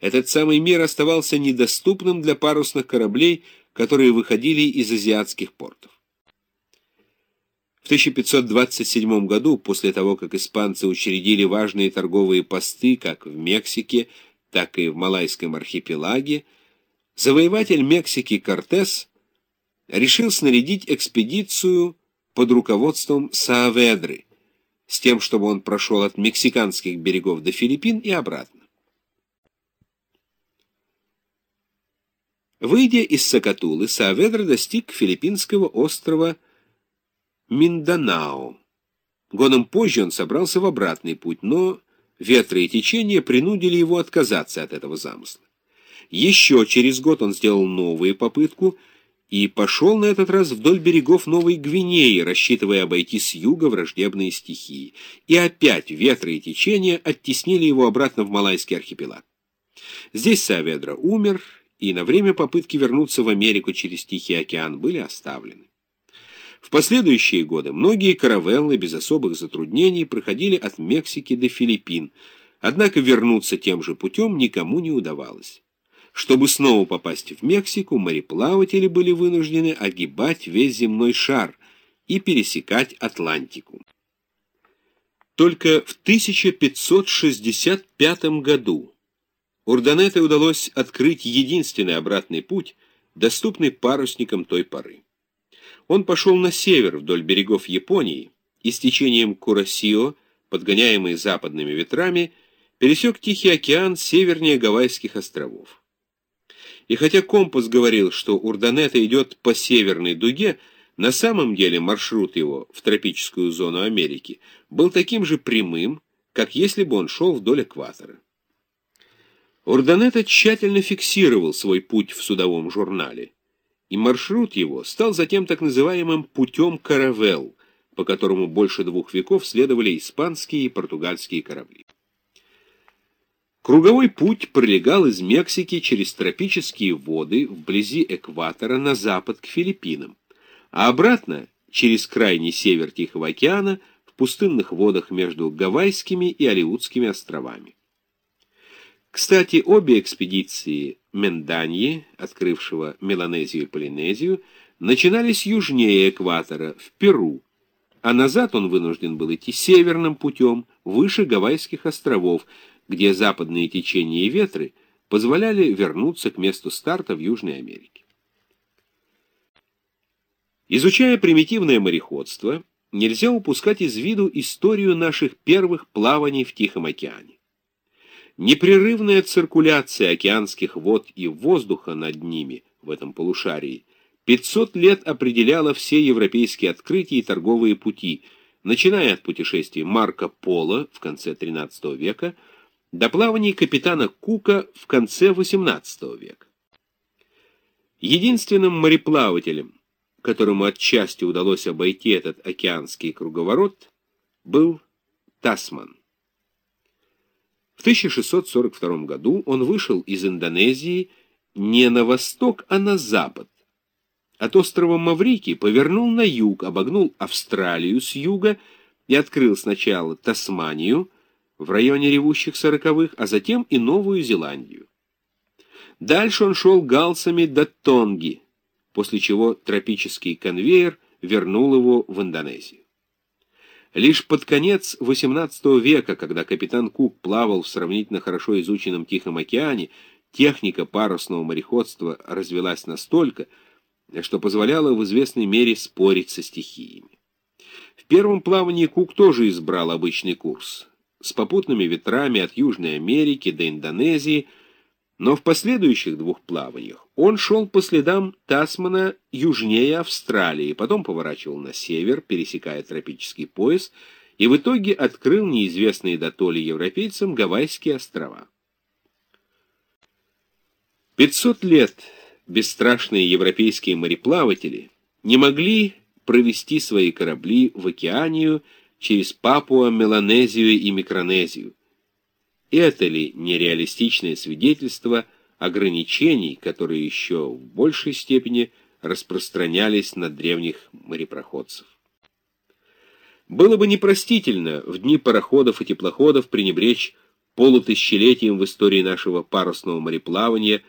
этот самый мир оставался недоступным для парусных кораблей, которые выходили из азиатских портов. В 1527 году, после того, как испанцы учредили важные торговые посты как в Мексике, так и в Малайском архипелаге, завоеватель Мексики Кортес решил снарядить экспедицию под руководством Сааведры, с тем, чтобы он прошел от мексиканских берегов до Филиппин и обратно. Выйдя из Сакатулы, Сааведра достиг филиппинского острова Минданао. Годом позже он собрался в обратный путь, но ветры и течения принудили его отказаться от этого замысла. Еще через год он сделал новую попытку и пошел на этот раз вдоль берегов Новой Гвинеи, рассчитывая обойти с юга враждебные стихии. И опять ветры и течения оттеснили его обратно в Малайский архипелаг. Здесь Сааведра умер, и на время попытки вернуться в Америку через Тихий океан были оставлены. В последующие годы многие каравеллы без особых затруднений проходили от Мексики до Филиппин, однако вернуться тем же путем никому не удавалось. Чтобы снова попасть в Мексику, мореплаватели были вынуждены огибать весь земной шар и пересекать Атлантику. Только в 1565 году Урданете удалось открыть единственный обратный путь, доступный парусникам той поры. Он пошел на север вдоль берегов Японии и с течением Курасио, подгоняемый западными ветрами, пересек Тихий океан севернее Гавайских островов. И хотя компас говорил, что Урданета идет по северной дуге, на самом деле маршрут его в тропическую зону Америки был таким же прямым, как если бы он шел вдоль экватора. Урданета тщательно фиксировал свой путь в судовом журнале, и маршрут его стал затем так называемым «путем каравелл», по которому больше двух веков следовали испанские и португальские корабли. Круговой путь пролегал из Мексики через тропические воды вблизи экватора на запад к Филиппинам, а обратно через крайний север Тихого океана в пустынных водах между Гавайскими и Алиутскими островами. Кстати, обе экспедиции Менданьи, открывшего Меланезию и Полинезию, начинались южнее экватора, в Перу, а назад он вынужден был идти северным путем, выше Гавайских островов, где западные течения и ветры позволяли вернуться к месту старта в Южной Америке. Изучая примитивное мореходство, нельзя упускать из виду историю наших первых плаваний в Тихом океане. Непрерывная циркуляция океанских вод и воздуха над ними в этом полушарии 500 лет определяла все европейские открытия и торговые пути, начиная от путешествий Марко Поло в конце XIII века до плаваний капитана Кука в конце XVIII века. Единственным мореплавателем, которому отчасти удалось обойти этот океанский круговорот, был Тасман. В 1642 году он вышел из Индонезии не на восток, а на запад. От острова Маврики повернул на юг, обогнул Австралию с юга и открыл сначала Тасманию, в районе ревущих сороковых, а затем и Новую Зеландию. Дальше он шел галсами до Тонги, после чего тропический конвейер вернул его в Индонезию. Лишь под конец XVIII века, когда капитан Кук плавал в сравнительно хорошо изученном Тихом океане, техника парусного мореходства развелась настолько, что позволяла в известной мере спорить со стихиями. В первом плавании Кук тоже избрал обычный курс с попутными ветрами от Южной Америки до Индонезии, но в последующих двух плаваниях он шел по следам Тасмана южнее Австралии, потом поворачивал на север, пересекая тропический пояс, и в итоге открыл неизвестные до толи европейцам Гавайские острова. 500 лет бесстрашные европейские мореплаватели не могли провести свои корабли в океанию через Папуа, Меланезию и Микронезию. Это ли нереалистичное свидетельство ограничений, которые еще в большей степени распространялись на древних морепроходцев? Было бы непростительно в дни пароходов и теплоходов пренебречь полутысячелетием в истории нашего парусного мореплавания